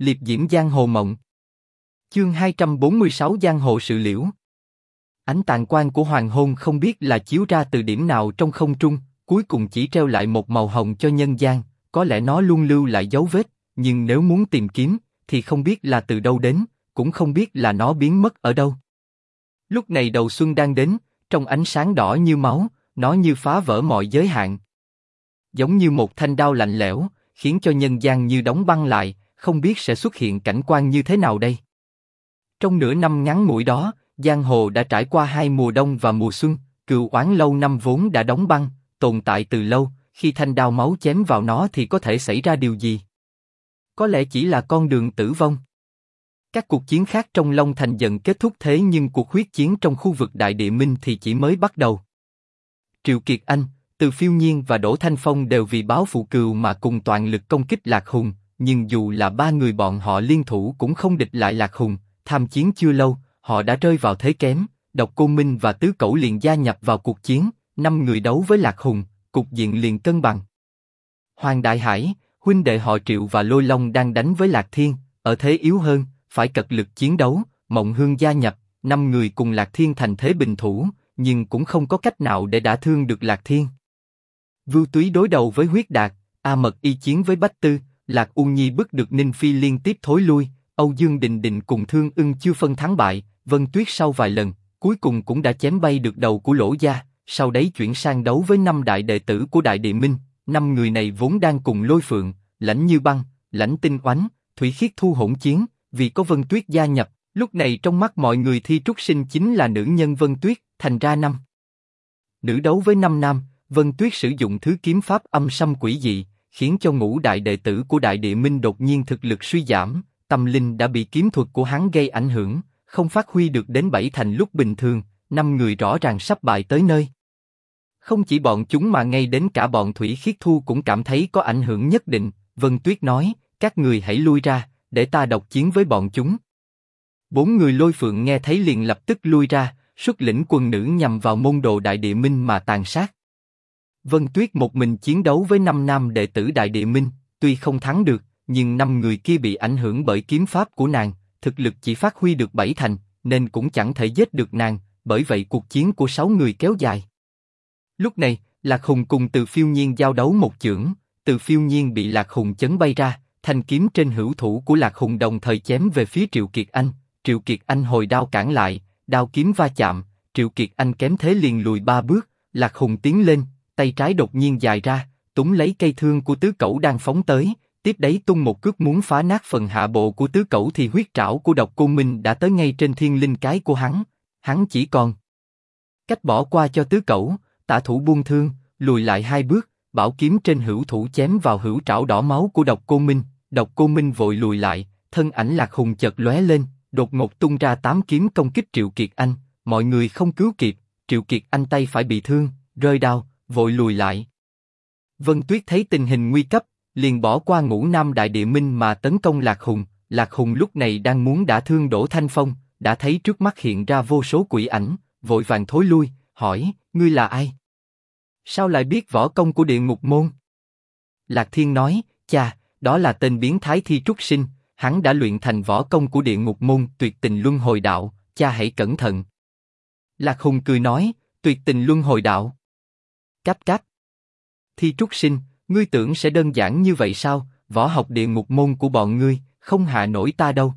liệp diễm giang hồ mộng. Chương 246 Giang hồ sự liễu. Ánh tàn quang của hoàng hôn không biết là chiếu ra từ điểm nào trong không trung, cuối cùng chỉ treo lại một màu hồng cho nhân gian, có lẽ nó luôn lưu lại dấu vết, nhưng nếu muốn tìm kiếm, thì không biết là từ đâu đến, cũng không biết là nó biến mất ở đâu. Lúc này đầu xuân đang đến, trong ánh sáng đỏ như máu, nó như phá vỡ mọi giới hạn. Giống như một thanh đao lạnh lẽo, khiến cho nhân gian như đóng băng lại, không biết sẽ xuất hiện cảnh quan như thế nào đây. Trong nửa năm ngắn ngủi đó, giang hồ đã trải qua hai mùa đông và mùa xuân, cựu oán lâu năm vốn đã đóng băng, tồn tại từ lâu, khi thanh đao máu chém vào nó thì có thể xảy ra điều gì? Có lẽ chỉ là con đường tử vong. Các cuộc chiến khác trong Long Thành dần kết thúc thế nhưng cuộc huyết chiến trong khu vực Đại Địa Minh thì chỉ mới bắt đầu. Triệu Kiệt Anh, Từ Phiêu Nhiên và Đỗ Thanh Phong đều vì báo phụ cừu mà cùng toàn lực công kích Lạc Hùng, nhưng dù là ba người bọn họ liên thủ cũng không địch lại Lạc Hùng. Tham chiến chưa lâu, họ đã rơi vào thế kém. Độc Cô Minh và Tứ Cẩu liền gia nhập vào cuộc chiến, năm người đấu với Lạc Hùng, cục diện liền cân bằng. Hoàng Đại Hải, huynh đệ họ Triệu và Lôi Long đang đánh với Lạc Thiên, ở thế yếu hơn, phải cật lực chiến đấu. Mộng Hương gia nhập, năm người cùng Lạc Thiên thành thế bình thủ, nhưng cũng không có cách nào để đả thương được Lạc Thiên. Vưu Túy đối đầu với Huyết Đạt, A Mật y chiến với Bách Tư, Lạc U Nhi bức được Ninh Phi liên tiếp thối lui, Âu Dương Đình Đình cùng Thương Ưng chưa phân thắng bại, Vân Tuyết sau vài lần, cuối cùng cũng đã chém bay được đầu của Lỗ Gia, sau đấy chuyển sang đấu với năm đại đệ tử của Đại Địa Minh, năm người này vốn đang cùng Lôi Phượng, Lãnh Như Băng, Lãnh Tinh Oánh, Thủy Khiết Thu hỗn chiến, vì có Vân Tuyết gia nhập, lúc này trong mắt mọi người Thi Trúc Sinh chính là nữ nhân Vân Tuyết, thành ra năm. Nữ đấu với năm nam, Vân Tuyết sử dụng thứ kiếm pháp âm sâm quỷ dị, khiến cho ngũ đại đệ tử của Đại Địa Minh đột nhiên thực lực suy giảm, tâm linh đã bị kiếm thuật của hắn gây ảnh hưởng, không phát huy được đến bảy thành lúc bình thường, năm người rõ ràng sắp bại tới nơi. Không chỉ bọn chúng mà ngay đến cả bọn Thủy Khiết Thu cũng cảm thấy có ảnh hưởng nhất định. Vân Tuyết nói, các người hãy lui ra, để ta độc chiến với bọn chúng. Bốn người lôi phượng nghe thấy liền lập tức lui ra, xuất lĩnh quân nữ nhằm vào môn đồ Đại Địa Minh mà tàn sát. Vân Tuyết một mình chiến đấu với năm nam đệ tử Đại Địa Minh, tuy không thắng được, nhưng năm người kia bị ảnh hưởng bởi kiếm pháp của nàng, thực lực chỉ phát huy được bảy thành, nên cũng chẳng thể giết được nàng. Bởi vậy cuộc chiến của sáu người kéo dài. Lúc này, Lạc Hùng cùng Từ Phiêu Nhiên giao đấu một chưởng, Từ Phiêu Nhiên bị Lạc Hùng chấn bay ra, thanh kiếm trên hữu thủ của Lạc Hùng đồng thời chém về phía Triệu Kiệt Anh. Triệu Kiệt Anh hồi đao cản lại, đao kiếm va chạm, Triệu Kiệt Anh kém thế liền lùi ba bước, Lạc Hùng tiến lên, tay trái đột nhiên dài ra, túng lấy cây thương của tứ cẩu đang phóng tới, tiếp đấy tung một cước muốn phá nát phần hạ bộ của tứ cẩu thì huyết trảo của độc cô minh đã tới ngay trên thiên linh cái của hắn, hắn chỉ còn cách bỏ qua cho tứ cẩu, tả thủ buông thương, lùi lại hai bước, bảo kiếm trên hữu thủ chém vào hữu trảo đỏ máu của độc cô minh, độc cô minh vội lùi lại, thân ảnh lạc hùng chợt lóe lên, đột ngột tung ra tám kiếm công kích triệu kiệt anh, mọi người không cứu kịp, triệu kiệt anh tay phải bị thương, rơi đau, vội lùi lại. Vân Tuyết thấy tình hình nguy cấp, liền bỏ qua ngũ nam đại địa minh mà tấn công lạc hùng. Lạc hùng lúc này đang muốn đả thương đổ thanh phong, đã thấy trước mắt hiện ra vô số quỷ ảnh, vội vàng thối lui, hỏi, ngươi là ai? Sao lại biết võ công của địa ngục môn? Lạc Thiên nói, cha, đó là tên biến thái thi trúc sinh, hắn đã luyện thành võ công của địa ngục môn tuyệt tình luân hồi đạo, cha hãy cẩn thận. Lạc Hùng cười nói, tuyệt tình luân hồi đạo. Cáp cáp. Thi trúc sinh, ngươi tưởng sẽ đơn giản như vậy sao? Võ học địa ngục môn của bọn ngươi không hạ nổi ta đâu.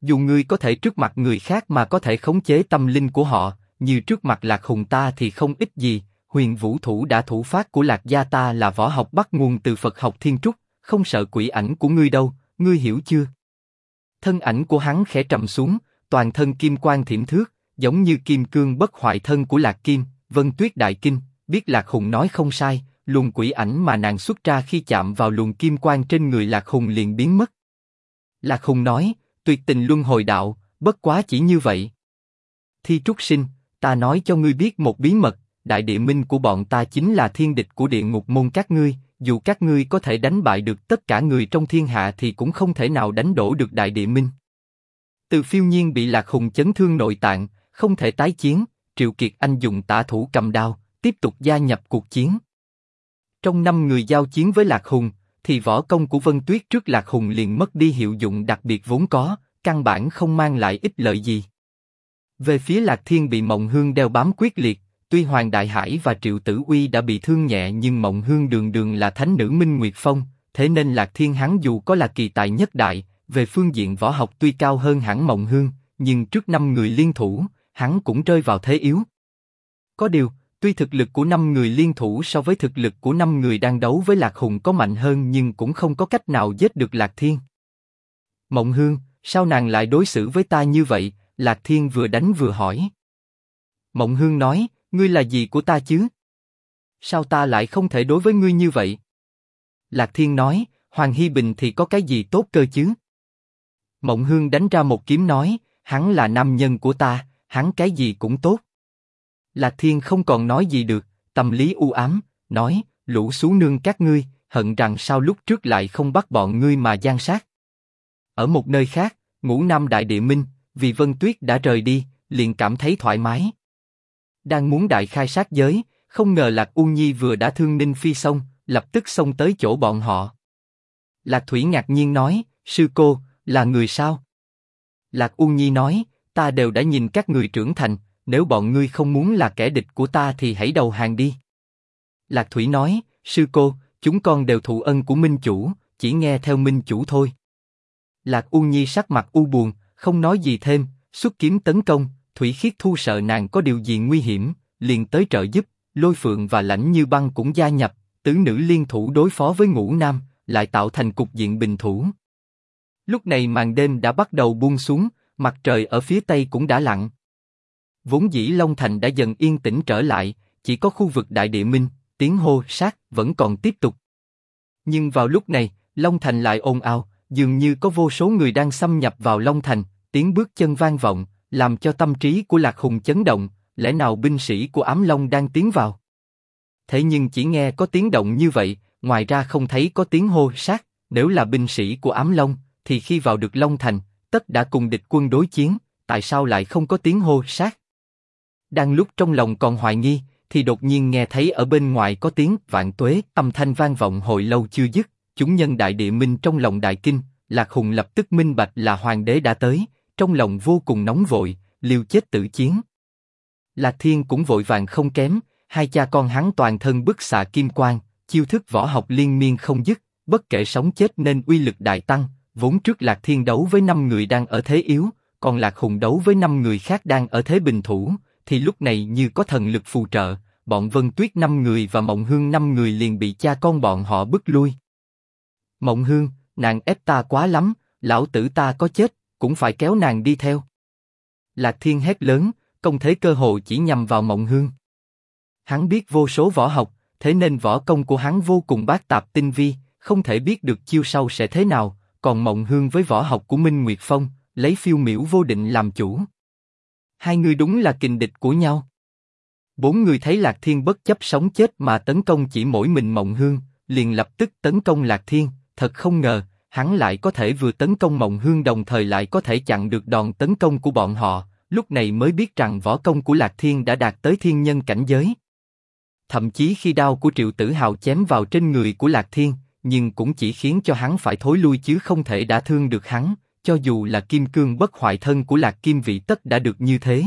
Dù ngươi có thể trước mặt người khác mà có thể khống chế tâm linh của họ, như trước mặt lạc hùng ta thì không ít gì. Huyền vũ thủ đã thủ phát của lạc gia ta là võ học bắt nguồn từ Phật học thiên trúc, không sợ quỷ ảnh của ngươi đâu, ngươi hiểu chưa? Thân ảnh của hắn khẽ trầm xuống, toàn thân kim quang thiểm thước, giống như kim cương bất hoại thân của lạc kim. Vân Tuyết Đại Kinh biết lạc hùng nói không sai, luồng quỷ ảnh mà nàng xuất ra khi chạm vào luồng kim quang trên người lạc hùng liền biến mất. Lạc hùng nói, tuyệt tình luân hồi đạo, bất quá chỉ như vậy. Thi trúc sinh, ta nói cho ngươi biết một bí mật, đại địa minh của bọn ta chính là thiên địch của địa ngục môn các ngươi. Dù các ngươi có thể đánh bại được tất cả người trong thiên hạ thì cũng không thể nào đánh đổ được đại địa minh. Từ phiêu nhiên bị lạc hùng chấn thương nội tạng, không thể tái chiến. Triệu Kiệt Anh dùng tả thủ cầm đao, tiếp tục gia nhập cuộc chiến. Trong năm người giao chiến với lạc hùng, thì võ công của Vân Tuyết trước Lạc Hùng liền mất đi hiệu dụng đặc biệt vốn có, căn bản không mang lại ích lợi gì. Về phía Lạc Thiên bị Mộng Hương đeo bám quyết liệt, tuy Hoàng Đại Hải và Triệu Tử Uy đã bị thương nhẹ nhưng Mộng Hương đường đường là thánh nữ Minh Nguyệt Phong, thế nên Lạc Thiên hắn dù có là kỳ tài nhất đại, về phương diện võ học tuy cao hơn hẳn Mộng Hương, nhưng trước năm người liên thủ, hắn cũng rơi vào thế yếu. Có điều, tuy thực lực của năm người liên thủ so với thực lực của năm người đang đấu với Lạc Hùng có mạnh hơn nhưng cũng không có cách nào giết được Lạc Thiên. Mộng Hương, sao nàng lại đối xử với ta như vậy? Lạc Thiên vừa đánh vừa hỏi. Mộng Hương nói, ngươi là gì của ta chứ? Sao ta lại không thể đối với ngươi như vậy? Lạc Thiên nói, Hoàng Hy Bình thì có cái gì tốt cơ chứ? Mộng Hương đánh ra một kiếm nói, hắn là nam nhân của ta, hắn cái gì cũng tốt. Lạc Thiên không còn nói gì được, tâm lý u ám, nói, lũ xuống nương các ngươi, hận rằng sao lúc trước lại không bắt bọn ngươi mà gian sát. Ở một nơi khác, ngũ nam đại địa minh, vì Vân Tuyết đã rời đi, liền cảm thấy thoải mái. Đang muốn đại khai sát giới, không ngờ Lạc U Nhi vừa đã thương Ninh Phi xong, lập tức xông tới chỗ bọn họ. Lạc Thủy ngạc nhiên nói, sư cô, là người sao? Lạc U Nhi nói, ta đều đã nhìn các người trưởng thành, nếu bọn ngươi không muốn là kẻ địch của ta thì hãy đầu hàng đi. Lạc Thủy nói, sư cô, chúng con đều thụ ân của Minh Chủ, chỉ nghe theo Minh Chủ thôi. Lạc U Nhi sắc mặt u buồn, không nói gì thêm, xuất kiếm tấn công. Thủy Khiết Thu sợ nàng có điều gì nguy hiểm, liền tới trợ giúp. Lôi Phượng và Lãnh Như Băng cũng gia nhập, tứ nữ liên thủ đối phó với Ngũ Nam, lại tạo thành cục diện bình thủ. Lúc này màn đêm đã bắt đầu buông xuống, mặt trời ở phía tây cũng đã lặn. Vốn dĩ Long Thành đã dần yên tĩnh trở lại, chỉ có khu vực Đại Địa Minh, tiếng hô sát vẫn còn tiếp tục. Nhưng vào lúc này, Long Thành lại ồn ào, dường như có vô số người đang xâm nhập vào Long Thành, tiếng bước chân vang vọng, làm cho tâm trí của Lạc Hùng chấn động. Lẽ nào binh sĩ của Ám Long đang tiến vào? Thế nhưng chỉ nghe có tiếng động như vậy, ngoài ra không thấy có tiếng hô sát. Nếu là binh sĩ của Ám Long, thì khi vào được Long Thành, tất đã cùng địch quân đối chiến. Tại sao lại không có tiếng hô sát? Đang lúc trong lòng còn hoài nghi, thì đột nhiên nghe thấy ở bên ngoài có tiếng vạn tuế, âm thanh vang vọng hồi lâu chưa dứt. Chúng nhân đại địa minh trong lòng đại kinh, lạc hùng lập tức minh bạch là hoàng đế đã tới, trong lòng vô cùng nóng vội, liều chết tử chiến. Lạc Thiên cũng vội vàng không kém, hai cha con hắn toàn thân bức xạ kim quang, chiêu thức võ học liên miên không dứt, bất kể sống chết nên uy lực đại tăng. Vốn trước Lạc Thiên đấu với năm người đang ở thế yếu, còn Lạc Hùng đấu với năm người khác đang ở thế bình thủ, thì lúc này như có thần lực phù trợ, bọn Vân Tuyết năm người và Mộng Hương năm người liền bị cha con bọn họ bức lui. Mộng Hương, nàng ép ta quá lắm, lão tử ta có chết, cũng phải kéo nàng đi theo. Lạc Thiên hét lớn, công thế cơ hội chỉ nhằm vào Mộng Hương. Hắn biết vô số võ học, thế nên võ công của hắn vô cùng bát tạp tinh vi, không thể biết được chiêu sau sẽ thế nào. Còn Mộng Hương với võ học của Minh Nguyệt Phong, lấy phiêu miểu vô định làm chủ. Hai người đúng là kình địch của nhau. Bốn người thấy Lạc Thiên bất chấp sống chết mà tấn công chỉ mỗi mình Mộng Hương, liền lập tức tấn công Lạc Thiên. Thật không ngờ, hắn lại có thể vừa tấn công Mộng Hương đồng thời lại có thể chặn được đòn tấn công của bọn họ. Lúc này mới biết rằng võ công của Lạc Thiên đã đạt tới thiên nhân cảnh giới. Thậm chí khi đao của Triệu Tử Hào chém vào trên người của Lạc Thiên, nhưng cũng chỉ khiến cho hắn phải thối lui chứ không thể đã thương được hắn cho dù là kim cương bất hoại thân của lạc kim vị tất đã được như thế.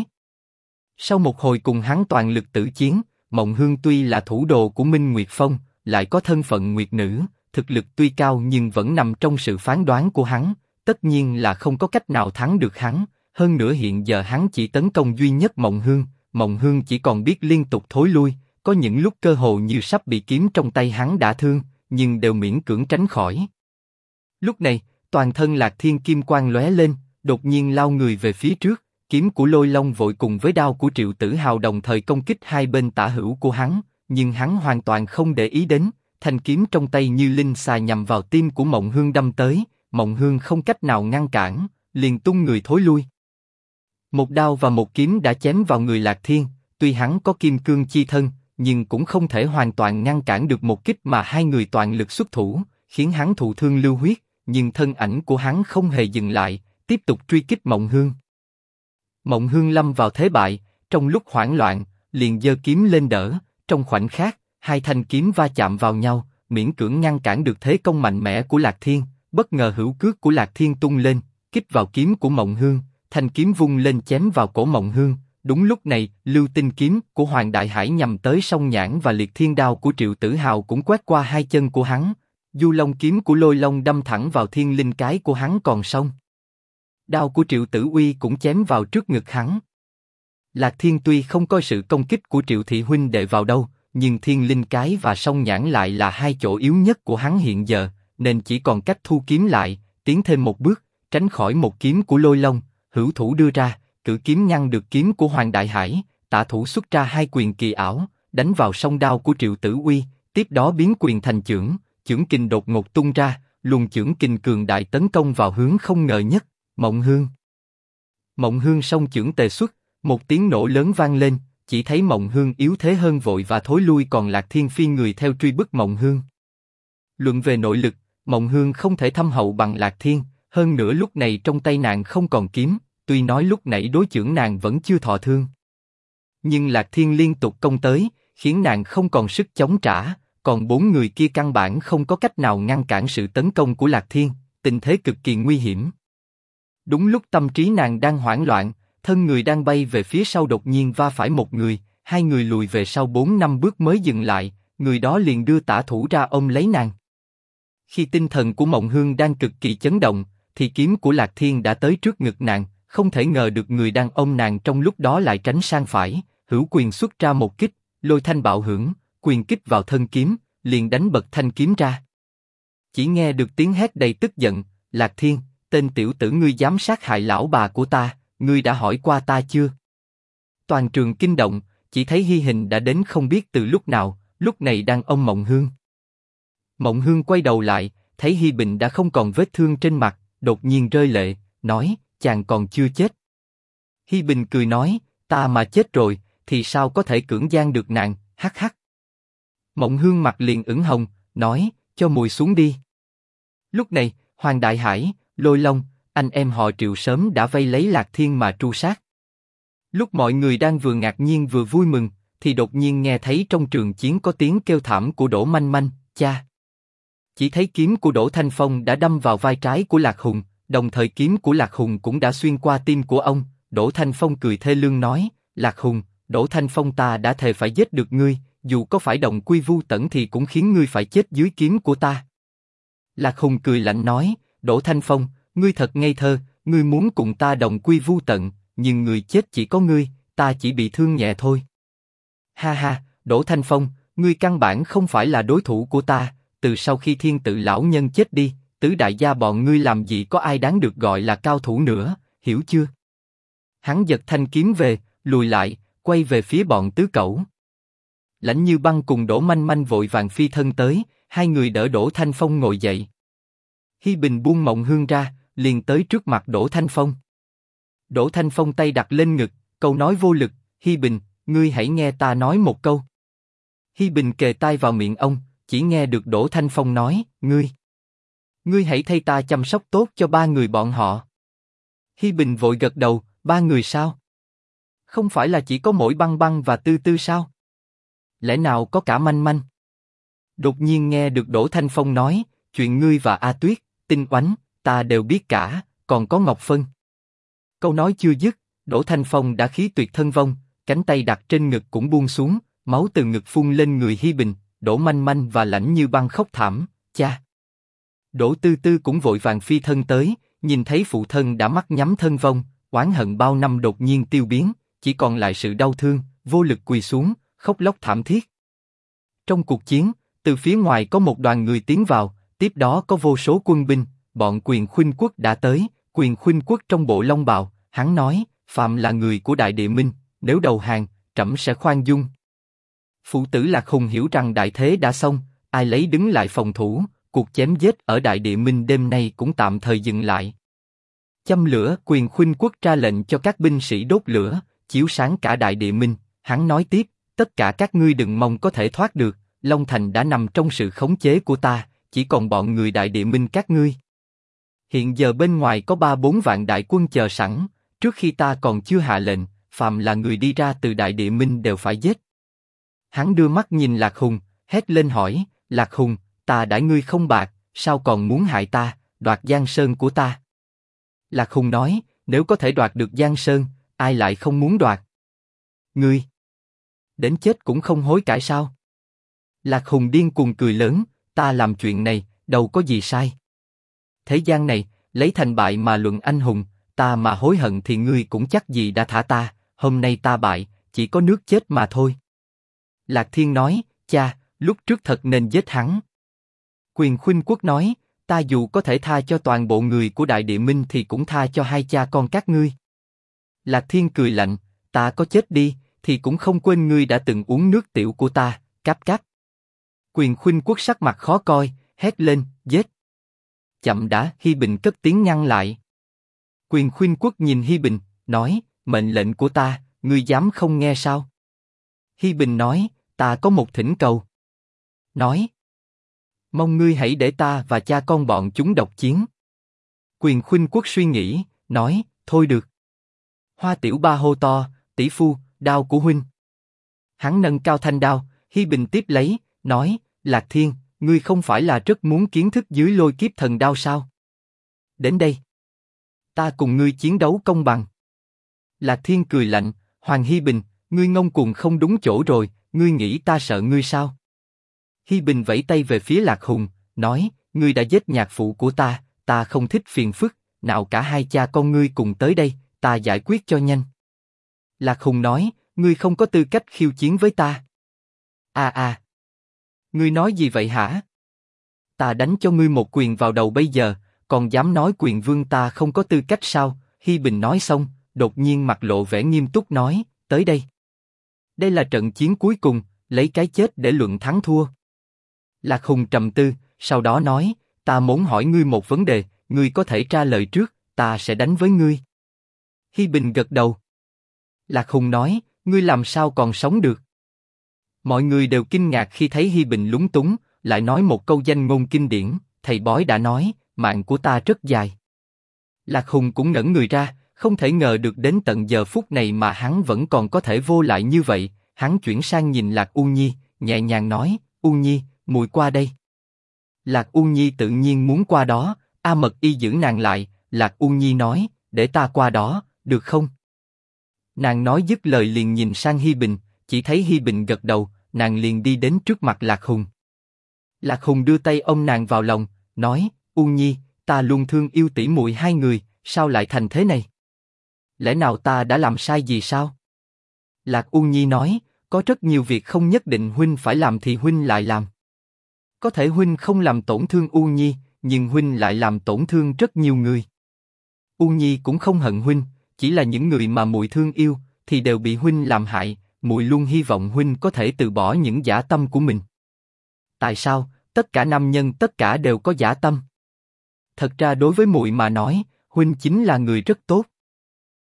Sau một hồi cùng hắn toàn lực tử chiến, Mộng Hương tuy là thủ đồ của Minh Nguyệt Phong, lại có thân phận Nguyệt Nữ, thực lực tuy cao nhưng vẫn nằm trong sự phán đoán của hắn, tất nhiên là không có cách nào thắng được hắn. Hơn nữa hiện giờ hắn chỉ tấn công duy nhất Mộng Hương, Mộng Hương chỉ còn biết liên tục thối lui, có những lúc cơ hồ như sắp bị kiếm trong tay hắn đã thương, nhưng đều miễn cưỡng tránh khỏi. Lúc này, toàn thân lạc thiên kim quang lóe lên, đột nhiên lao người về phía trước, kiếm của lôi long vội cùng với đao của triệu tử hào đồng thời công kích hai bên tả hữu của hắn, nhưng hắn hoàn toàn không để ý đến, thanh kiếm trong tay như linh xà nhằm vào tim của mộng hương đâm tới, mộng hương không cách nào ngăn cản, liền tung người thối lui. Một đao và một kiếm đã chém vào người lạc thiên, tuy hắn có kim cương chi thân, nhưng cũng không thể hoàn toàn ngăn cản được một kích mà hai người toàn lực xuất thủ, khiến hắn thụ thương lưu huyết, nhưng thân ảnh của hắn không hề dừng lại, tiếp tục truy kích Mộng Hương. Mộng Hương lâm vào thế bại, trong lúc hoảng loạn, liền giơ kiếm lên đỡ, trong khoảnh khắc, hai thanh kiếm va chạm vào nhau, miễn cưỡng ngăn cản được thế công mạnh mẽ của Lạc Thiên, bất ngờ hữu cước của Lạc Thiên tung lên, kích vào kiếm của Mộng Hương, thanh kiếm vung lên chém vào cổ Mộng Hương. Đúng lúc này, lưu tinh kiếm của Hoàng Đại Hải nhằm tới song nhãn và liệt thiên đao của Triệu Tử Hào cũng quét qua hai chân của hắn. Du Long kiếm của Lôi Long đâm thẳng vào thiên linh cái của hắn còn sông, Đao của Triệu Tử Uy cũng chém vào trước ngực hắn. Lạc Thiên tuy không coi sự công kích của Triệu Thị Huynh đệ vào đâu, nhưng thiên linh cái và song nhãn lại là hai chỗ yếu nhất của hắn hiện giờ, nên chỉ còn cách thu kiếm lại, tiến thêm một bước, tránh khỏi một kiếm của lôi long, hữu thủ đưa ra, cử kiếm ngăn được kiếm của Hoàng Đại Hải, tạ thủ xuất ra hai quyền kỳ ảo, đánh vào song đao của Triệu Tử Uy, tiếp đó biến quyền thành chưởng, chưởng kình đột ngột tung ra, luồng chưởng kình cường đại tấn công vào hướng không ngờ nhất, Mộng Hương. Mộng Hương song chưởng tề xuất, một tiếng nổ lớn vang lên, chỉ thấy Mộng Hương yếu thế hơn vội và thối lui còn Lạc Thiên Phi người theo truy bức Mộng Hương. Luận về nội lực, Mộng Hương không thể thâm hậu bằng Lạc Thiên, hơn nữa lúc này trong tay nàng không còn kiếm, tuy nói lúc nãy đối chưởng nàng vẫn chưa thọ thương. Nhưng Lạc Thiên liên tục công tới, khiến nàng không còn sức chống trả, còn bốn người kia căn bản không có cách nào ngăn cản sự tấn công của Lạc Thiên, tình thế cực kỳ nguy hiểm. Đúng lúc tâm trí nàng đang hoảng loạn, thân người đang bay về phía sau đột nhiên va phải một người, hai người lùi về sau bốn năm bước mới dừng lại, người đó liền đưa tả thủ ra ôm lấy nàng. Khi tinh thần của Mộng Hương đang cực kỳ chấn động, thì kiếm của Lạc Thiên đã tới trước ngực nàng, không thể ngờ được người đang ôm nàng trong lúc đó lại tránh sang phải, hữu quyền xuất ra một kích, lôi thanh bạo hưởng, quyền kích vào thân kiếm, liền đánh bật thanh kiếm ra. Chỉ nghe được tiếng hét đầy tức giận, Lạc Thiên, tên tiểu tử ngươi dám sát hại lão bà của ta, ngươi đã hỏi qua ta chưa? Toàn trường kinh động, chỉ thấy Hi Hình đã đến không biết từ lúc nào, lúc này đang ôm Mộng Hương. Mộng Hương quay đầu lại, thấy Hi Bình đã không còn vết thương trên mặt, đột nhiên rơi lệ, nói, chàng còn chưa chết. Hi Bình cười nói, ta mà chết rồi, thì sao có thể cưỡng gian được nàng, hắc hắc. Mộng Hương mặt liền ửng hồng, nói, cho mùi xuống đi. Lúc này, Hoàng Đại Hải, Lôi Long, anh em họ Triệu sớm đã vây lấy Lạc Thiên mà tru sát. Lúc mọi người đang vừa ngạc nhiên vừa vui mừng, thì đột nhiên nghe thấy trong trường chiến có tiếng kêu thảm của Đỗ Manh Manh, cha. Chỉ thấy kiếm của Đỗ Thanh Phong đã đâm vào vai trái của Lạc Hùng, đồng thời kiếm của Lạc Hùng cũng đã xuyên qua tim của ông. Đỗ Thanh Phong cười thê lương nói, Lạc Hùng, Đỗ Thanh Phong ta đã thề phải giết được ngươi, dù có phải đồng quy vu tận thì cũng khiến ngươi phải chết dưới kiếm của ta. Lạc Hùng cười lạnh nói, Đỗ Thanh Phong, ngươi thật ngây thơ, ngươi muốn cùng ta đồng quy vu tận, nhưng người chết chỉ có ngươi, ta chỉ bị thương nhẹ thôi. Ha ha, Đỗ Thanh Phong, ngươi căn bản không phải là đối thủ của ta, từ sau khi thiên tự lão nhân chết đi, tứ đại gia bọn ngươi làm gì có ai đáng được gọi là cao thủ nữa, hiểu chưa? Hắn giật thanh kiếm về, lùi lại, quay về phía bọn tứ cẩu. Lãnh Như Băng cùng đổ Manh Manh vội vàng phi thân tới, hai người đỡ đổ Thanh Phong ngồi dậy. Hi Bình buông mộng hương ra, liền tới trước mặt đổ Thanh Phong. Đổ Thanh Phong tay đặt lên ngực, câu nói vô lực, Hi Bình, ngươi hãy nghe ta nói một câu. Hi Bình kề tai vào miệng ông, chỉ nghe được đổ Thanh Phong nói, ngươi, ngươi hãy thay ta chăm sóc tốt cho ba người bọn họ. Hi Bình vội gật đầu, ba người sao? Không phải là chỉ có mỗi băng băng và tư tư sao? Lẽ nào có cả manh manh? Đột nhiên nghe được Đỗ Thanh Phong nói, chuyện ngươi và A Tuyết, tinh oánh, ta đều biết cả, còn có Ngọc Phân. Câu nói chưa dứt, Đỗ Thanh Phong đã khí tuyệt thân vong, cánh tay đặt trên ngực cũng buông xuống, máu từ ngực phun lên người Hi Bình, Đỗ Manh Manh và lạnh như băng khóc thảm, cha. Đỗ Tư Tư cũng vội vàng phi thân tới, nhìn thấy phụ thân đã mắt nhắm thân vong, oán hận bao năm đột nhiên tiêu biến, chỉ còn lại sự đau thương, vô lực quỳ xuống, khóc lóc thảm thiết. Trong cuộc chiến, từ phía ngoài có một đoàn người tiến vào, tiếp đó có vô số quân binh, bọn quyền khuynh quốc đã tới, quyền khuynh quốc trong bộ long bào, hắn nói, phạm là người của đại địa minh, nếu đầu hàng, trẫm sẽ khoan dung. Phụ tử lạc hùng hiểu rằng đại thế đã xong, ai lấy đứng lại phòng thủ, cuộc chém giết ở đại địa minh đêm nay cũng tạm thời dừng lại. Châm lửa, quyền khuynh quốc ra lệnh cho các binh sĩ đốt lửa, chiếu sáng cả đại địa minh. Hắn nói tiếp, tất cả các ngươi đừng mong có thể thoát được, Long Thành đã nằm trong sự khống chế của ta, chỉ còn bọn người đại địa minh các ngươi. Hiện giờ bên ngoài có ba bốn vạn đại quân chờ sẵn, trước khi ta còn chưa hạ lệnh, phàm là người đi ra từ đại địa minh đều phải giết. Hắn đưa mắt nhìn Lạc Hùng, hét lên hỏi, Lạc Hùng, ta đã ngươi không bạc, sao còn muốn hại ta, đoạt Giang Sơn của ta? Lạc Hùng nói, nếu có thể đoạt được Giang Sơn, ai lại không muốn đoạt? Ngươi, đến chết cũng không hối cải sao? Lạc Hùng điên cuồng cười lớn, ta làm chuyện này, đâu có gì sai. Thế gian này, lấy thành bại mà luận anh hùng, ta mà hối hận thì ngươi cũng chắc gì đã thả ta, hôm nay ta bại, chỉ có nước chết mà thôi. Lạc Thiên nói, cha, lúc trước thật nên giết hắn. Quyền Khuynh Quốc nói, ta dù có thể tha cho toàn bộ người của Đại Địa Minh thì cũng tha cho hai cha con các ngươi. Lạc Thiên cười lạnh, ta có chết đi, thì cũng không quên ngươi đã từng uống nước tiểu của ta, cáp cáp. Quyền Khuynh Quốc sắc mặt khó coi, hét lên, giết. Chậm đã, Hi Bình cất tiếng ngăn lại. Quyền Khuynh Quốc nhìn Hi Bình, nói, mệnh lệnh của ta, ngươi dám không nghe sao? Hi Bình nói, ta có một thỉnh cầu. Nói, mong ngươi hãy để ta và cha con bọn chúng độc chiến. Quyền Khuynh Quốc suy nghĩ, nói, thôi được. Hoa Tiểu Ba hô to, tỷ phu, đao của huynh. Hắn nâng cao thanh đao, Hi Bình tiếp lấy, nói, Lạc Thiên, ngươi không phải là rất muốn kiến thức dưới lôi kiếp thần đao sao? Đến đây, ta cùng ngươi chiến đấu công bằng. Lạc Thiên cười lạnh, Hoàng Hi Bình, ngươi ngông cuồng không đúng chỗ rồi, ngươi nghĩ ta sợ ngươi sao? Hi Bình vẫy tay về phía Lạc Hùng, nói, ngươi đã giết nhạc phụ của ta, ta không thích phiền phức, nào cả hai cha con ngươi cùng tới đây, ta giải quyết cho nhanh. Lạc Hùng nói, ngươi không có tư cách khiêu chiến với ta. À à, ngươi nói gì vậy hả? Ta đánh cho ngươi một quyền vào đầu bây giờ, còn dám nói quyền vương ta không có tư cách sao? Hi Bình nói xong, đột nhiên mặt lộ vẻ nghiêm túc nói, tới đây. Đây là trận chiến cuối cùng, lấy cái chết để luận thắng thua. Lạc Hùng trầm tư, sau đó nói, ta muốn hỏi ngươi một vấn đề, ngươi có thể trả lời trước, ta sẽ đánh với ngươi. Hi Bình gật đầu. Lạc Hùng nói, ngươi làm sao còn sống được? Mọi người đều kinh ngạc khi thấy Hi Bình lúng túng, lại nói một câu danh ngôn kinh điển, thầy bói đã nói, mạng của ta rất dài. Lạc Hùng cũng ngẩn người ra, không thể ngờ được đến tận giờ phút này mà hắn vẫn còn có thể vô lại như vậy. Hắn chuyển sang nhìn Lạc U Nhi, nhẹ nhàng nói, U Nhi, mùi qua đây. Lạc U Nhi tự nhiên muốn qua đó, A Mật Y giữ nàng lại. Lạc U Nhi nói, để ta qua đó, được không? Nàng nói dứt lời liền nhìn sang Hi Bình, chỉ thấy Hi Bình gật đầu, nàng liền đi đến trước mặt Lạc Hùng. Lạc Hùng đưa tay ôm nàng vào lòng, nói, U Nhi, ta luôn thương yêu tỷ muội hai người, sao lại thành thế này? Lẽ nào ta đã làm sai gì sao? Lạc U Nhi nói, có rất nhiều việc không nhất định huynh phải làm thì huynh lại làm. Có thể huynh không làm tổn thương U Nhi, nhưng huynh lại làm tổn thương rất nhiều người. U Nhi cũng không hận huynh, chỉ là những người mà muội thương yêu thì đều bị huynh làm hại. Muội luôn hy vọng huynh có thể từ bỏ những giả tâm của mình. Tại sao? Tất cả nam nhân tất cả đều có giả tâm. Thật ra đối với muội mà nói, huynh chính là người rất tốt.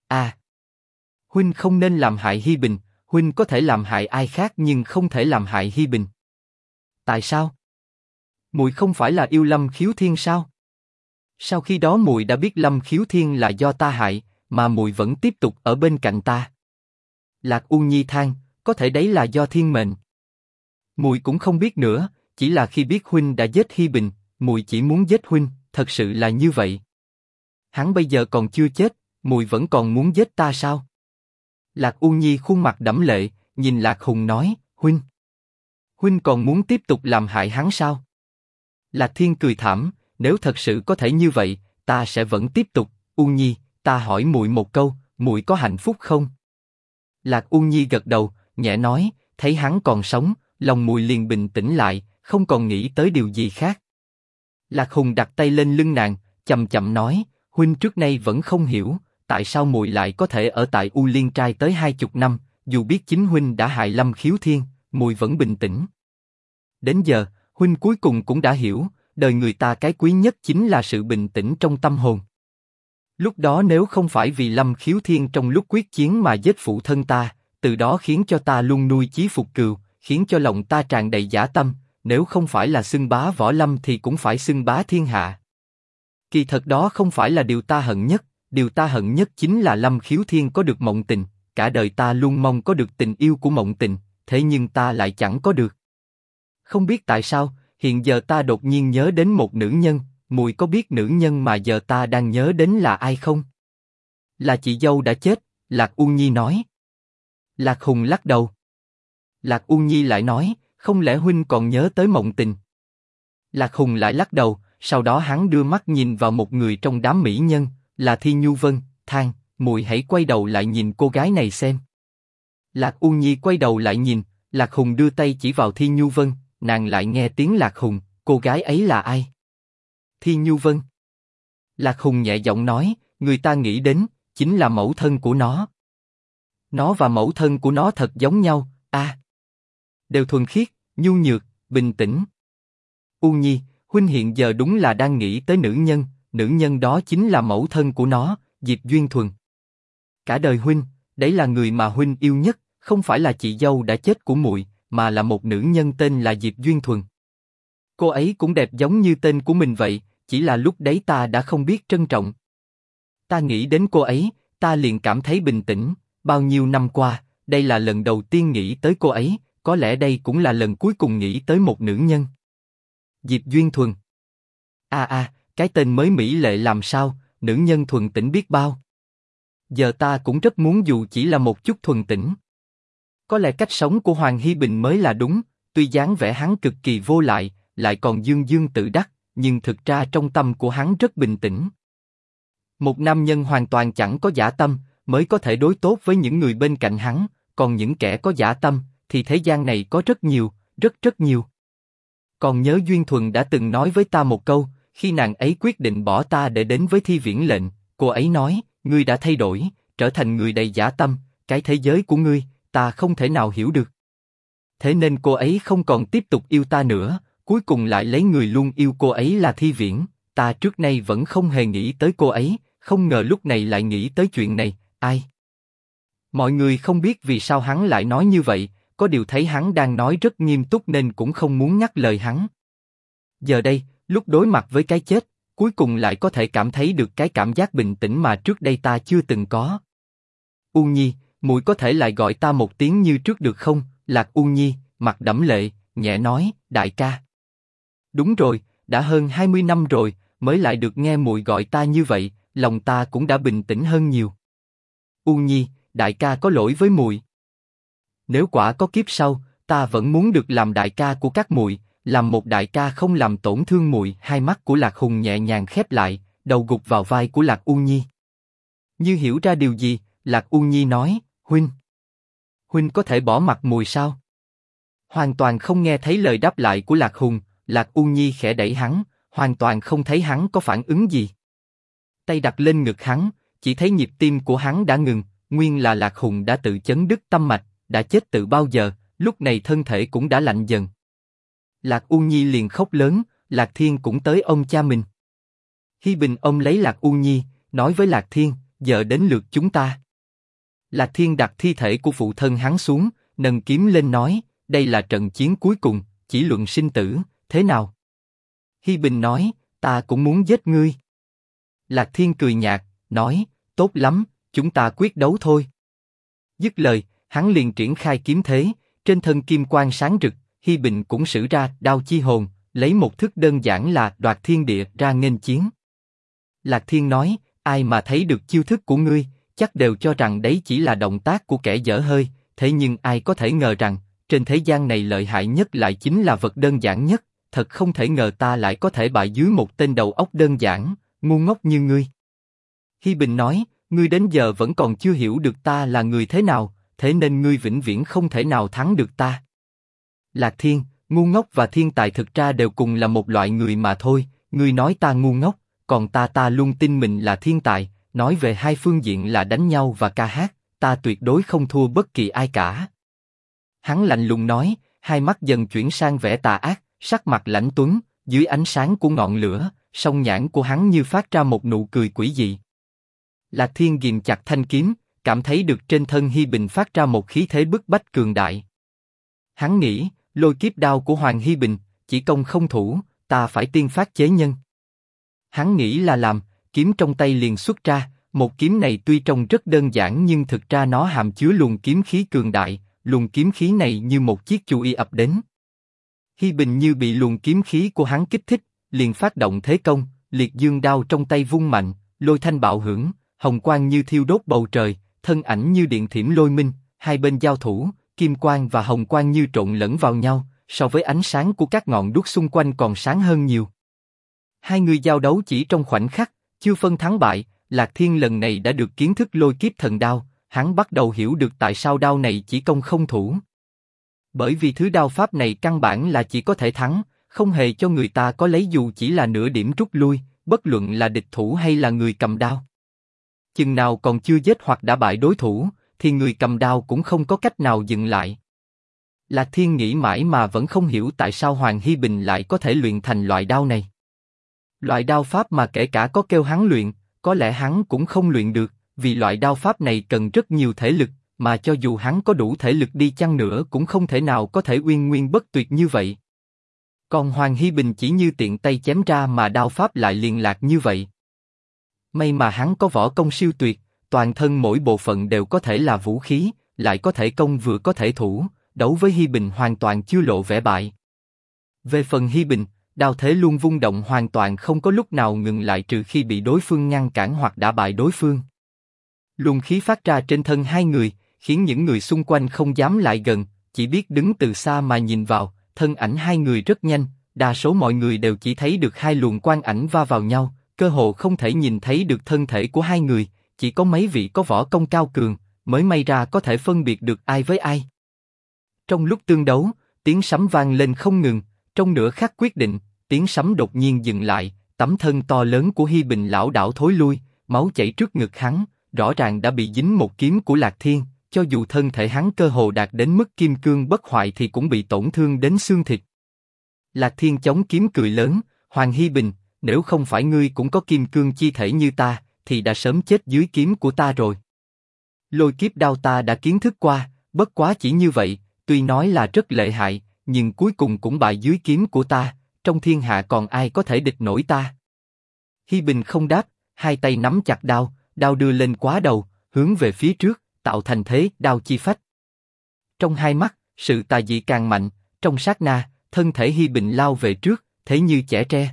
À, huynh không nên làm hại Hi Bình, huynh có thể làm hại ai khác nhưng không thể làm hại Hi Bình. Tại sao? Muội không phải là yêu Lâm Khiếu Thiên sao? Sau khi đó muội đã biết Lâm Khiếu Thiên là do ta hại, mà muội vẫn tiếp tục ở bên cạnh ta. Lạc U Nhi than, có thể đấy là do thiên mệnh. Muội cũng không biết nữa, chỉ là khi biết huynh đã giết Hi Bình, muội chỉ muốn giết huynh, thật sự là như vậy. Hắn bây giờ còn chưa chết, muội vẫn còn muốn giết ta sao? Lạc U Nhi khuôn mặt đẫm lệ, nhìn Lạc Hùng nói, huynh, huynh còn muốn tiếp tục làm hại hắn sao? Lạc Thiên cười thảm, nếu thật sự có thể như vậy, ta sẽ vẫn tiếp tục. U Nhi, ta hỏi muội một câu, muội có hạnh phúc không? Lạc U Nhi gật đầu, nhẹ nói, thấy hắn còn sống, lòng muội liền bình tĩnh lại, không còn nghĩ tới điều gì khác. Lạc Hùng đặt tay lên lưng nàng, chậm chậm nói, huynh trước nay vẫn không hiểu, tại sao muội lại có thể ở tại U Liên trai tới hai chục năm, dù biết chính huynh đã hại Lâm Khiếu Thiên, muội vẫn bình tĩnh. Đến giờ, huynh cuối cùng cũng đã hiểu, đời người ta cái quý nhất chính là sự bình tĩnh trong tâm hồn. Lúc đó nếu không phải vì Lâm Khiếu Thiên trong lúc quyết chiến mà giết phụ thân ta, từ đó khiến cho ta luôn nuôi chí phục cừu, khiến cho lòng ta tràn đầy giả tâm, nếu không phải là xưng bá võ lâm thì cũng phải xưng bá thiên hạ. Kỳ thật đó không phải là điều ta hận nhất, điều ta hận nhất chính là Lâm Khiếu Thiên có được mộng tình, cả đời ta luôn mong có được tình yêu của mộng tình, thế nhưng ta lại chẳng có được. Không biết tại sao, hiện giờ ta đột nhiên nhớ đến một nữ nhân, mùi có biết nữ nhân mà giờ ta đang nhớ đến là ai không? Là chị dâu đã chết, Lạc Uông Nhi nói. Lạc Hùng lắc đầu. Lạc Uông Nhi lại nói, không lẽ huynh còn nhớ tới mộng tình? Lạc Hùng lại lắc đầu, sau đó hắn đưa mắt nhìn vào một người trong đám mỹ nhân, là Thi Nhu Vân, than, mùi hãy quay đầu lại nhìn cô gái này xem. Lạc Uông Nhi quay đầu lại nhìn, Lạc Hùng đưa tay chỉ vào Thi Nhu Vân, nàng lại nghe tiếng Lạc Hùng, cô gái ấy là ai? Thi Nhu Vân. Lạc Hùng nhẹ giọng nói, người ta nghĩ đến, chính là mẫu thân của nó. Nó và mẫu thân của nó thật giống nhau, a, đều thuần khiết, nhu nhược, bình tĩnh. U Nhi, huynh hiện giờ đúng là đang nghĩ tới nữ nhân, nữ nhân đó chính là mẫu thân của nó, Diệp Duyên Thuần. Cả đời huynh, đấy là người mà huynh yêu nhất, không phải là chị dâu đã chết của muội, mà là một nữ nhân tên là Diệp Duyên Thuần. Cô ấy cũng đẹp giống như tên của mình vậy, chỉ là lúc đấy ta đã không biết trân trọng. Ta nghĩ đến cô ấy, ta liền cảm thấy bình tĩnh. Bao nhiêu năm qua, đây là lần đầu tiên nghĩ tới cô ấy, có lẽ đây cũng là lần cuối cùng nghĩ tới một nữ nhân. Diệp Duyên Thuần. A a, cái tên mới mỹ lệ làm sao, nữ nhân thuần tĩnh biết bao. Giờ ta cũng rất muốn dù chỉ là một chút thuần tĩnh. Có lẽ cách sống của Hoàng Hy Bình mới là đúng, tuy dáng vẻ hắn cực kỳ vô lại, lại còn dương dương tự đắc, nhưng thực ra trong tâm của hắn rất bình tĩnh. Một nam nhân hoàn toàn chẳng có giả tâm, mới có thể đối tốt với những người bên cạnh hắn, còn những kẻ có giả tâm, thì thế gian này có rất nhiều, rất rất nhiều. Còn nhớ Duyên Thuần đã từng nói với ta một câu, khi nàng ấy quyết định bỏ ta để đến với thi viễn lệnh, cô ấy nói, ngươi đã thay đổi, trở thành người đầy giả tâm, cái thế giới của ngươi, ta không thể nào hiểu được. Thế nên cô ấy không còn tiếp tục yêu ta nữa, cuối cùng lại lấy người luôn yêu cô ấy là thi viễn. Ta trước nay vẫn không hề nghĩ tới cô ấy, không ngờ lúc này lại nghĩ tới chuyện này. Ai? Mọi người không biết vì sao hắn lại nói như vậy, có điều thấy hắn đang nói rất nghiêm túc nên cũng không muốn nhắc lời hắn. Giờ đây, lúc đối mặt với cái chết, cuối cùng lại có thể cảm thấy được cái cảm giác bình tĩnh mà trước đây ta chưa từng có. U Nhi, muội có thể lại gọi ta một tiếng như trước được không? Lạc U Nhi, mặt đẫm lệ, nhẹ nói, đại ca. Đúng rồi, đã hơn 20 năm rồi, mới lại được nghe muội gọi ta như vậy, lòng ta cũng đã bình tĩnh hơn nhiều. U Nhi, đại ca có lỗi với muội. Nếu quả có kiếp sau, ta vẫn muốn được làm đại ca của các muội, làm một đại ca không làm tổn thương muội. Hai mắt của Lạc Hùng nhẹ nhàng khép lại, đầu gục vào vai của Lạc U Nhi. Như hiểu ra điều gì, Lạc U Nhi nói, huynh, huynh có thể bỏ mặt mùi sao? Hoàn toàn không nghe thấy lời đáp lại của Lạc Hùng, Lạc U Nhi khẽ đẩy hắn, hoàn toàn không thấy hắn có phản ứng gì. Tay đặt lên ngực hắn, chỉ thấy nhịp tim của hắn đã ngừng, nguyên là Lạc Hùng đã tự chấn đứt tâm mạch, đã chết từ bao giờ, lúc này thân thể cũng đã lạnh dần. Lạc U Nhi liền khóc lớn, Lạc Thiên cũng tới ông cha mình. Hi Bình ông lấy Lạc U Nhi, nói với Lạc Thiên, giờ đến lượt chúng ta. Lạc Thiên đặt thi thể của phụ thân hắn xuống, nâng kiếm lên nói, đây là trận chiến cuối cùng, chỉ luận sinh tử, thế nào? Hi Bình nói, ta cũng muốn giết ngươi. Lạc Thiên cười nhạt, nói, tốt lắm, chúng ta quyết đấu thôi. Dứt lời, hắn liền triển khai kiếm thế, trên thân kim quang sáng rực, Hi Bình cũng sử ra đao chi hồn, lấy một thức đơn giản là đoạt thiên địa ra nghênh chiến. Lạc Thiên nói, ai mà thấy được chiêu thức của ngươi, chắc đều cho rằng đấy chỉ là động tác của kẻ dở hơi, thế nhưng ai có thể ngờ rằng, trên thế gian này lợi hại nhất lại chính là vật đơn giản nhất, thật không thể ngờ ta lại có thể bại dưới một tên đầu óc đơn giản, ngu ngốc như ngươi. Hi Bình nói, ngươi đến giờ vẫn còn chưa hiểu được ta là người thế nào, thế nên ngươi vĩnh viễn không thể nào thắng được ta. Lạc Thiên, ngu ngốc và thiên tài thực ra đều cùng là một loại người mà thôi, ngươi nói ta ngu ngốc, còn ta ta luôn tin mình là thiên tài, nói về hai phương diện là đánh nhau và ca hát, ta tuyệt đối không thua bất kỳ ai cả. Hắn lạnh lùng nói, hai mắt dần chuyển sang vẻ tà ác, sắc mặt lãnh tuấn, dưới ánh sáng của ngọn lửa, song nhãn của hắn như phát ra một nụ cười quỷ dị. Lạc Thiên ghim chặt thanh kiếm, cảm thấy được trên thân Hi Bình phát ra một khí thế bức bách cường đại. Hắn nghĩ, lôi kiếp đao của Hoàng Hi Bình, chỉ công không thủ, ta phải tiên phát chế nhân. Hắn nghĩ là làm, kiếm trong tay liền xuất ra, một kiếm này tuy trông rất đơn giản nhưng thực ra nó hàm chứa luồng kiếm khí cường đại, luồng kiếm khí này như một chiếc chu y ập đến. Hi Bình như bị luồng kiếm khí của hắn kích thích, liền phát động thế công, liệt dương đao trong tay vung mạnh, lôi thanh bạo hưởng, hồng quang như thiêu đốt bầu trời, thân ảnh như điện thiểm lôi minh, hai bên giao thủ, kim quang và hồng quang như trộn lẫn vào nhau, so với ánh sáng của các ngọn đuốc xung quanh còn sáng hơn nhiều. Hai người giao đấu chỉ trong khoảnh khắc, chưa phân thắng bại, Lạc Thiên lần này đã được kiến thức lôi kiếp thần đao, hắn bắt đầu hiểu được tại sao đao này chỉ công không thủ. Bởi vì thứ đao pháp này căn bản là chỉ có thể thắng, không hề cho người ta có lấy dù chỉ là nửa điểm rút lui, bất luận là địch thủ hay là người cầm đao. Chừng nào còn chưa giết hoặc đã bại đối thủ, thì người cầm đao cũng không có cách nào dừng lại. Lạc Thiên nghĩ mãi mà vẫn không hiểu tại sao Hoàng Hy Bình lại có thể luyện thành loại đao này. Loại đao pháp mà kể cả có kêu hắn luyện, có lẽ hắn cũng không luyện được, vì loại đao pháp này cần rất nhiều thể lực, mà cho dù hắn có đủ thể lực đi chăng nữa cũng không thể nào có thể uyên nguyên bất tuyệt như vậy. Còn Hoàng Hy Bình chỉ như tiện tay chém ra mà đao pháp lại liền lạc như vậy. May mà hắn có võ công siêu tuyệt, toàn thân mỗi bộ phận đều có thể là vũ khí, lại có thể công vừa có thể thủ, đấu với Hi Bình hoàn toàn chưa lộ vẻ bại. Về phần Hi Bình, đao thế luôn vung động hoàn toàn không có lúc nào ngừng lại trừ khi bị đối phương ngăn cản hoặc đã bại đối phương. Luồng khí phát ra trên thân hai người, khiến những người xung quanh không dám lại gần, chỉ biết đứng từ xa mà nhìn vào. Thân ảnh hai người rất nhanh, đa số mọi người đều chỉ thấy được hai luồng quang ảnh va vào nhau, cơ hồ không thể nhìn thấy được thân thể của hai người, chỉ có mấy vị có võ công cao cường mới may ra có thể phân biệt được ai với ai. Trong lúc tương đấu, tiếng sấm vang lên không ngừng. Trong nửa khắc quyết định, tiếng sấm đột nhiên dừng lại. Tấm thân to lớn của Hi Bình lão đảo thối lui, máu chảy trước ngực hắn, rõ ràng đã bị dính một kiếm của Lạc Thiên. Cho dù thân thể hắn cơ hồ đạt đến mức kim cương bất hoại thì cũng bị tổn thương đến xương thịt. Lạc Thiên chống kiếm cười lớn, Hoàng Hi Bình, nếu không phải ngươi cũng có kim cương chi thể như ta, thì đã sớm chết dưới kiếm của ta rồi. Lôi kiếp đao ta đã kiến thức qua, bất quá chỉ như vậy, tuy nói là rất lệ hại, nhưng cuối cùng cũng bại dưới kiếm của ta, trong thiên hạ còn ai có thể địch nổi ta. Hi Bình không đáp, hai tay nắm chặt đao, đao đưa lên quá đầu, hướng về phía trước, tạo thành thế đao chi phách. Trong hai mắt, sự tà dị càng mạnh, trong sát na, thân thể Hi Bình lao về trước, thế như chẻ tre.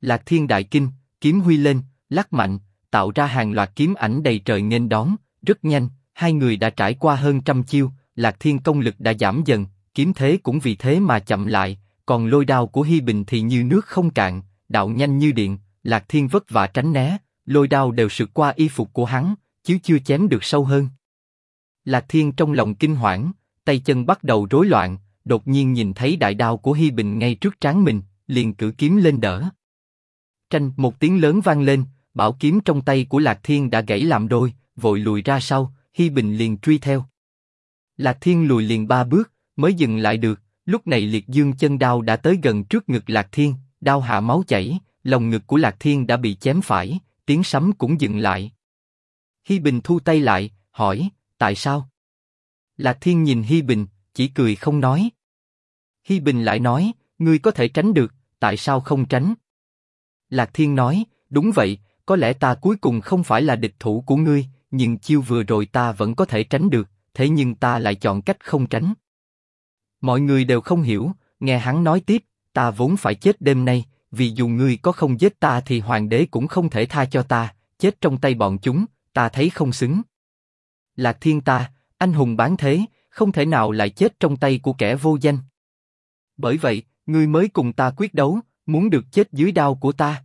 Lạc Thiên Đại Kinh, kiếm huy lên, lắc mạnh, tạo ra hàng loạt kiếm ảnh đầy trời nghênh đón, rất nhanh, hai người đã trải qua hơn trăm chiêu, Lạc Thiên công lực đã giảm dần, kiếm thế cũng vì thế mà chậm lại, còn lôi đao của Hi Bình thì như nước không cạn, đạo nhanh như điện, Lạc Thiên vất vả tránh né, lôi đao đều sượt qua y phục của hắn, chứ chưa chém được sâu hơn. Lạc Thiên trong lòng kinh hoảng, tay chân bắt đầu rối loạn, đột nhiên nhìn thấy đại đao của Hi Bình ngay trước trán mình, liền cử kiếm lên đỡ. Tranh một tiếng lớn vang lên, bảo kiếm trong tay của Lạc Thiên đã gãy làm đôi, vội lùi ra sau, Hi Bình liền truy theo. Lạc Thiên lùi liền ba bước, mới dừng lại được. Lúc này liệt dương chân đao đã tới gần trước ngực Lạc Thiên, đao hạ máu chảy, lòng ngực của Lạc Thiên đã bị chém phải, tiếng sấm cũng dừng lại. Hi Bình thu tay lại, hỏi, tại sao? Lạc Thiên nhìn Hi Bình, chỉ cười không nói. Hi Bình lại nói, ngươi có thể tránh được, tại sao không tránh? Lạc Thiên nói, đúng vậy, có lẽ ta cuối cùng không phải là địch thủ của ngươi, nhưng chiêu vừa rồi ta vẫn có thể tránh được, thế nhưng ta lại chọn cách không tránh. Mọi người đều không hiểu, nghe hắn nói tiếp, ta vốn phải chết đêm nay, vì dù ngươi có không giết ta thì hoàng đế cũng không thể tha cho ta, chết trong tay bọn chúng, ta thấy không xứng. Lạc thiên ta, anh hùng bán thế, không thể nào lại chết trong tay của kẻ vô danh. Bởi vậy, ngươi mới cùng ta quyết đấu, muốn được chết dưới đao của ta.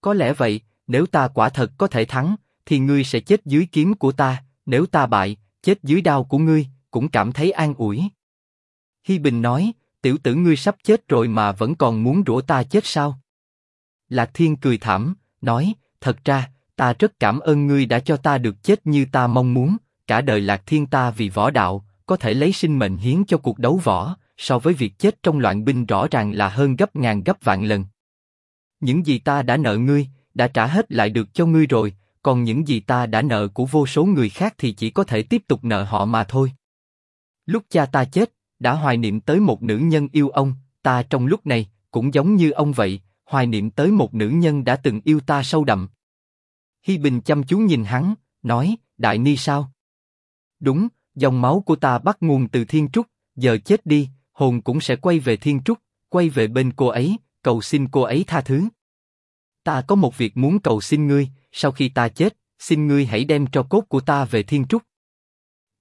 Có lẽ vậy, nếu ta quả thật có thể thắng, thì ngươi sẽ chết dưới kiếm của ta, nếu ta bại, chết dưới đao của ngươi, cũng cảm thấy an ủi. Hi Bình nói, tiểu tử ngươi sắp chết rồi mà vẫn còn muốn rủa ta chết sao? Lạc Thiên cười thảm, nói, thật ra, ta rất cảm ơn ngươi đã cho ta được chết như ta mong muốn, cả đời Lạc Thiên ta vì võ đạo, có thể lấy sinh mệnh hiến cho cuộc đấu võ, so với việc chết trong loạn binh rõ ràng là hơn gấp ngàn gấp vạn lần. Những gì ta đã nợ ngươi, đã trả hết lại được cho ngươi rồi, còn những gì ta đã nợ của vô số người khác thì chỉ có thể tiếp tục nợ họ mà thôi. Lúc cha ta chết, đã hoài niệm tới một nữ nhân yêu ông, ta trong lúc này cũng giống như ông vậy, hoài niệm tới một nữ nhân đã từng yêu ta sâu đậm. Hi Bình chăm chú nhìn hắn, nói, Đại Ni sao? Đúng, dòng máu của ta bắt nguồn từ Thiên Trúc, giờ chết đi, hồn cũng sẽ quay về Thiên Trúc, quay về bên cô ấy, cầu xin cô ấy tha thứ. Ta có một việc muốn cầu xin ngươi, sau khi ta chết, xin ngươi hãy đem cho cốt của ta về Thiên Trúc.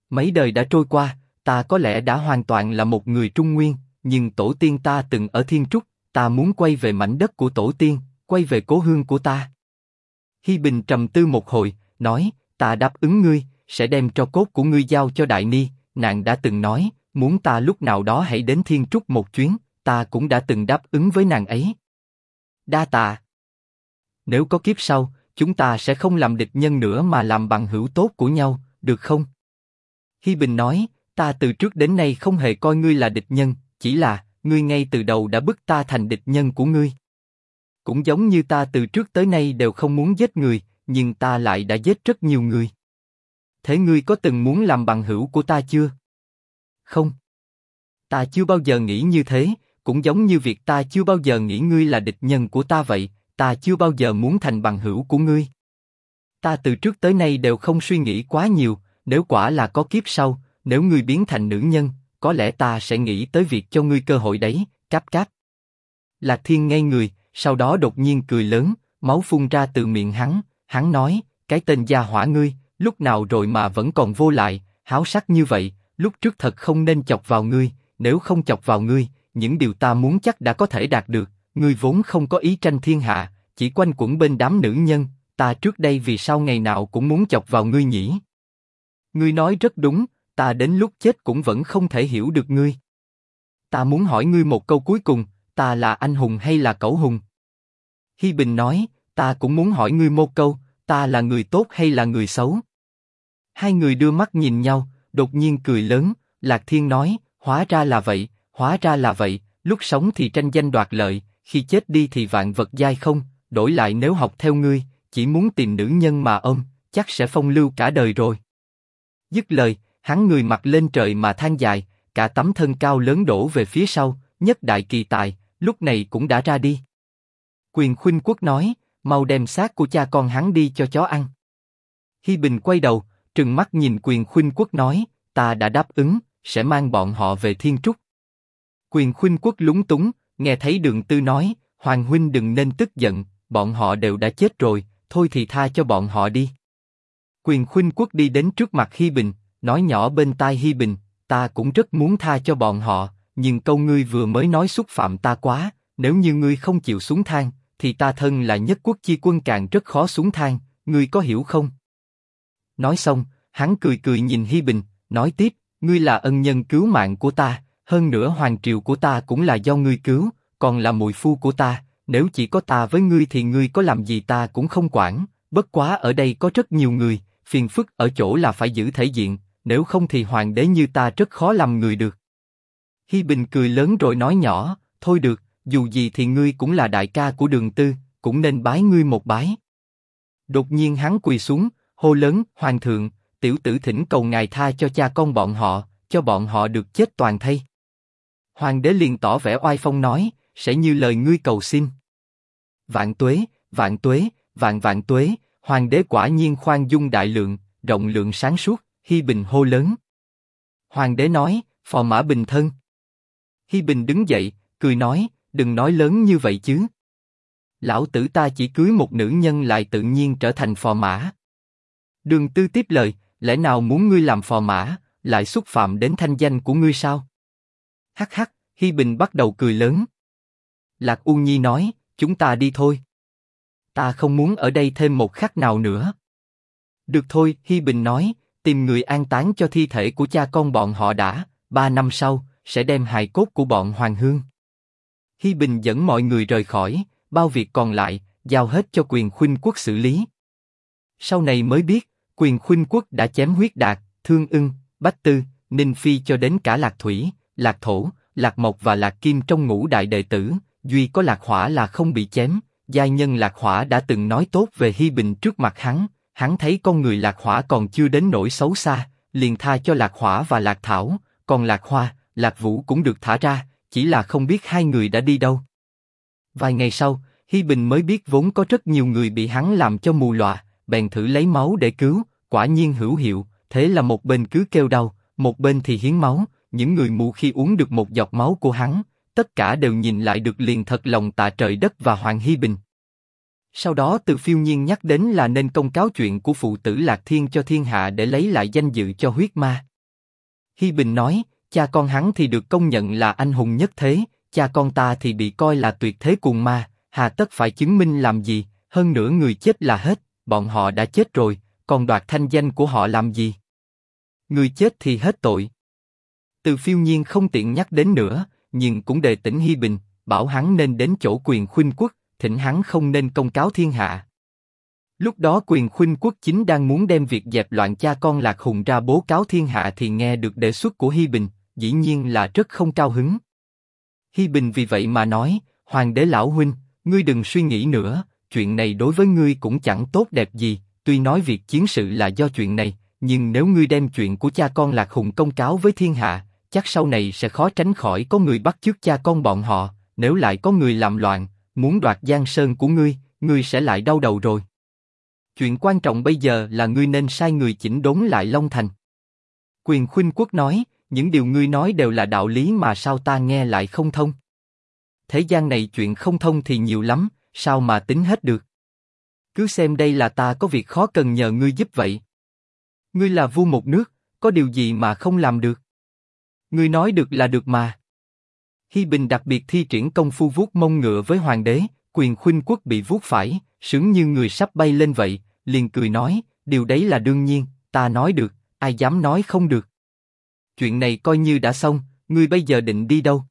Mấy đời đã trôi qua, ta có lẽ đã hoàn toàn là một người Trung Nguyên, nhưng tổ tiên ta từng ở Thiên Trúc, ta muốn quay về mảnh đất của tổ tiên, quay về cố hương của ta. Hi Bình trầm tư một hồi, nói, ta đáp ứng ngươi, sẽ đem cho cốt của ngươi giao cho Đại Ni. Nàng đã từng nói, muốn ta lúc nào đó hãy đến Thiên Trúc một chuyến, ta cũng đã từng đáp ứng với nàng ấy. Đa tạ. Nếu có kiếp sau, chúng ta sẽ không làm địch nhân nữa mà làm bằng hữu tốt của nhau, được không? Hi Bình nói, ta từ trước đến nay không hề coi ngươi là địch nhân, chỉ là ngươi ngay từ đầu đã bức ta thành địch nhân của ngươi. Cũng giống như ta từ trước tới nay đều không muốn giết người, nhưng ta lại đã giết rất nhiều người. Thế ngươi có từng muốn làm bằng hữu của ta chưa? Không. Ta chưa bao giờ nghĩ như thế, cũng giống như việc ta chưa bao giờ nghĩ ngươi là địch nhân của ta vậy, ta chưa bao giờ muốn thành bằng hữu của ngươi. Ta từ trước tới nay đều không suy nghĩ quá nhiều, nếu quả là có kiếp sau, nếu ngươi biến thành nữ nhân, có lẽ ta sẽ nghĩ tới việc cho ngươi cơ hội đấy, cáp cáp. Lạc Thiên ngay người, sau đó đột nhiên cười lớn, máu phun ra từ miệng hắn, hắn nói, cái tên gia hỏa ngươi, lúc nào rồi mà vẫn còn vô lại, háo sắc như vậy, lúc trước thật không nên chọc vào ngươi, nếu không chọc vào ngươi, những điều ta muốn chắc đã có thể đạt được, ngươi vốn không có ý tranh thiên hạ, chỉ quanh quẩn bên đám nữ nhân, ta trước đây vì sao ngày nào cũng muốn chọc vào ngươi nhỉ? Ngươi nói rất đúng, ta đến lúc chết cũng vẫn không thể hiểu được ngươi. Ta muốn hỏi ngươi một câu cuối cùng, ta là anh hùng hay là cẩu hùng? Hi Bình nói, ta cũng muốn hỏi ngươi một câu, ta là người tốt hay là người xấu? Hai người đưa mắt nhìn nhau, đột nhiên cười lớn, Lạc Thiên nói, hóa ra là vậy, hóa ra là vậy, lúc sống thì tranh danh đoạt lợi, khi chết đi thì vạn vật giai không, đổi lại nếu học theo ngươi, chỉ muốn tìm nữ nhân mà ôm, chắc sẽ phong lưu cả đời rồi. Dứt lời, hắn người mặt lên trời mà than dài, cả tấm thân cao lớn đổ về phía sau, nhất đại kỳ tài, lúc này cũng đã ra đi. Quyền khuynh quốc nói, mau đem xác của cha con hắn đi cho chó ăn. Hi Bình quay đầu, trừng mắt nhìn quyền khuynh quốc nói, ta đã đáp ứng, sẽ mang bọn họ về Thiên Trúc. Quyền khuynh quốc lúng túng, nghe thấy đường tư nói, Hoàng huynh đừng nên tức giận, bọn họ đều đã chết rồi, thôi thì tha cho bọn họ đi. Quyền khuynh quốc đi đến trước mặt Hi Bình, nói nhỏ bên tai Hi Bình, ta cũng rất muốn tha cho bọn họ, nhưng câu ngươi vừa mới nói xúc phạm ta quá, nếu như ngươi không chịu xuống thang, thì ta thân là nhất quốc chi quân càng rất khó xuống thang, ngươi có hiểu không? Nói xong, hắn cười cười nhìn Hi Bình, nói tiếp, ngươi là ân nhân cứu mạng của ta, hơn nữa hoàng triều của ta cũng là do ngươi cứu, còn là mùi phu của ta, nếu chỉ có ta với ngươi thì ngươi có làm gì ta cũng không quản, bất quá ở đây có rất nhiều người, phiền phức ở chỗ là phải giữ thể diện, nếu không thì hoàng đế như ta rất khó làm người được. Hi Bình cười lớn rồi nói nhỏ, thôi được, dù gì thì ngươi cũng là đại ca của đường tư, cũng nên bái ngươi một bái. Đột nhiên hắn quỳ xuống, hô lớn, hoàng thượng, tiểu tử thỉnh cầu ngài tha cho cha con bọn họ, cho bọn họ được chết toàn thây. Hoàng đế liền tỏ vẻ oai phong nói, sẽ như lời ngươi cầu xin. Vạn tuế, vạn tuế, vạn vạn tuế, hoàng đế quả nhiên khoan dung đại lượng, rộng lượng sáng suốt, Hi Bình hô lớn. Hoàng đế nói, phò mã bình thân. Hi Bình đứng dậy, cười nói, đừng nói lớn như vậy chứ. Lão tử ta chỉ cưới một nữ nhân lại tự nhiên trở thành phò mã. Đường Tư tiếp lời, lẽ nào muốn ngươi làm phò mã, lại xúc phạm đến thanh danh của ngươi sao? Hắc hắc, Hi Bình bắt đầu cười lớn. Lạc U Nhi nói, chúng ta đi thôi. Ta không muốn ở đây thêm một khắc nào nữa. Được thôi, Hi Bình nói, tìm người an táng cho thi thể của cha con bọn họ đã, ba năm sau, sẽ đem hài cốt của bọn Hoàng Hương. Hi Bình dẫn mọi người rời khỏi, bao việc còn lại, giao hết cho quyền khuynh quốc xử lý. Sau này mới biết, quyền khuynh quốc đã chém huyết đạt, thương ưng, bách tư, ninh phi cho đến cả lạc thủy, lạc thổ, lạc mộc và lạc kim trong ngũ đại đệ tử, duy có lạc hỏa là không bị chém. Giai nhân lạc hỏa đã từng nói tốt về Hi Bình trước mặt hắn, hắn thấy con người lạc hỏa còn chưa đến nỗi xấu xa, liền tha cho lạc hỏa và lạc thảo, còn lạc hoa, lạc vũ cũng được thả ra, chỉ là không biết hai người đã đi đâu. Vài ngày sau, Hi Bình mới biết vốn có rất nhiều người bị hắn làm cho mù lòa, bèn thử lấy máu để cứu, quả nhiên hữu hiệu, thế là một bên cứ kêu đau, một bên thì hiến máu, những người mù khi uống được một giọt máu của hắn, tất cả đều nhìn lại được liền thật lòng tạ trời đất và Hoàng Hi Bình. Sau đó từ phiêu nhiên nhắc đến là nên công cáo chuyện của phụ tử Lạc Thiên cho thiên hạ để lấy lại danh dự cho huyết ma. Hi Bình nói, cha con hắn thì được công nhận là anh hùng nhất thế, cha con ta thì bị coi là tuyệt thế cuồng ma, hà tất phải chứng minh làm gì, hơn nữa người chết là hết, bọn họ đã chết rồi, còn đoạt thanh danh của họ làm gì? Người chết thì hết tội. Từ phiêu nhiên không tiện nhắc đến nữa, nhưng cũng đề tỉnh Hi Bình, bảo hắn nên đến chỗ quyền khuynh quốc, thỉnh hắn không nên công cáo thiên hạ. Lúc đó quyền khuynh quốc chính đang muốn đem việc dẹp loạn cha con lạc hùng ra bố cáo thiên hạ thì nghe được đề xuất của Hi Bình, dĩ nhiên là rất không cao hứng. Hi Bình vì vậy mà nói, Hoàng đế lão huynh, ngươi đừng suy nghĩ nữa, chuyện này đối với ngươi cũng chẳng tốt đẹp gì, tuy nói việc chiến sự là do chuyện này, nhưng nếu ngươi đem chuyện của cha con lạc hùng công cáo với thiên hạ, chắc sau này sẽ khó tránh khỏi có người bắt chước cha con bọn họ, nếu lại có người làm loạn, muốn đoạt giang sơn của ngươi, ngươi sẽ lại đau đầu rồi. Chuyện quan trọng bây giờ là ngươi nên sai người chỉnh đốn lại Long Thành. Quyền khuynh quốc nói, những điều ngươi nói đều là đạo lý mà sao ta nghe lại không thông. Thế gian này chuyện không thông thì nhiều lắm, sao mà tính hết được. Cứ xem đây là ta có việc khó cần nhờ ngươi giúp vậy. Ngươi là vua một nước, có điều gì mà không làm được? Ngươi nói được là được mà. Hi Bình đặc biệt thi triển công phu vuốt mông ngựa với hoàng đế, quyền khuynh quốc bị vuốt phải, sướng như người sắp bay lên vậy, liền cười nói, điều đấy là đương nhiên, ta nói được, ai dám nói không được. Chuyện này coi như đã xong, ngươi bây giờ định đi đâu?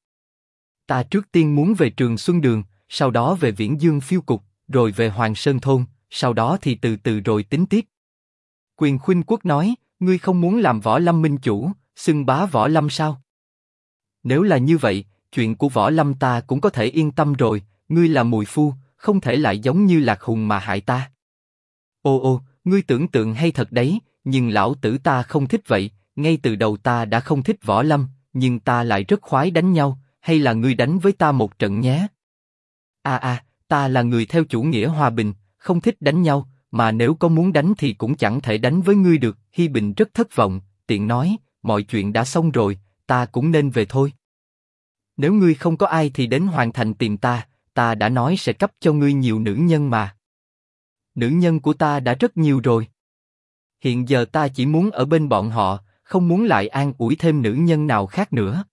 Ta trước tiên muốn về trường Xuân Đường, sau đó về Viễn Dương Phiêu Cục, rồi về Hoàng Sơn Thôn, sau đó thì từ từ rồi tính tiếp. Quyền khuynh quốc nói, ngươi không muốn làm võ lâm minh chủ, xưng bá võ lâm sao? Nếu là như vậy, chuyện của võ lâm ta cũng có thể yên tâm rồi. Ngươi là mùi phu, không thể lại giống như lạc hùng mà hại ta. Ô ô, ngươi tưởng tượng hay thật đấy, nhưng lão tử ta không thích vậy. Ngay từ đầu ta đã không thích võ lâm, nhưng ta lại rất khoái đánh nhau. Hay là ngươi đánh với ta một trận nhé? A a, ta là người theo chủ nghĩa hòa bình, không thích đánh nhau, mà nếu có muốn đánh thì cũng chẳng thể đánh với ngươi được. Hi Bình rất thất vọng, tiện nói, mọi chuyện đã xong rồi, ta cũng nên về thôi. Nếu ngươi không có ai thì đến hoàn thành tìm ta, ta đã nói sẽ cấp cho ngươi nhiều nữ nhân mà. Nữ nhân của ta đã rất nhiều rồi. Hiện giờ ta chỉ muốn ở bên bọn họ, không muốn lại an ủi thêm nữ nhân nào khác nữa.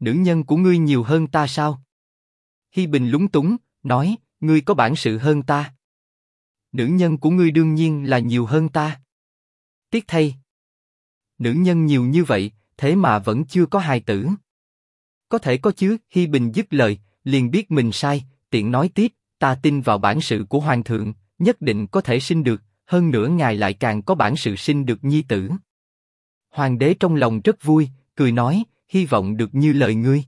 Nữ nhân của ngươi nhiều hơn ta sao? Hi Bình lúng túng, nói, ngươi có bản sự hơn ta. Nữ nhân của ngươi đương nhiên là nhiều hơn ta. Tiếc thay. Nữ nhân nhiều như vậy, thế mà vẫn chưa có hài tử. Có thể có chứ, Hi Bình dứt lời, liền biết mình sai, tiện nói tiếp, ta tin vào bản sự của hoàng thượng, nhất định có thể sinh được, hơn nữa ngài lại càng có bản sự sinh được nhi tử. Hoàng đế trong lòng rất vui, cười nói, hy vọng được như lời ngươi.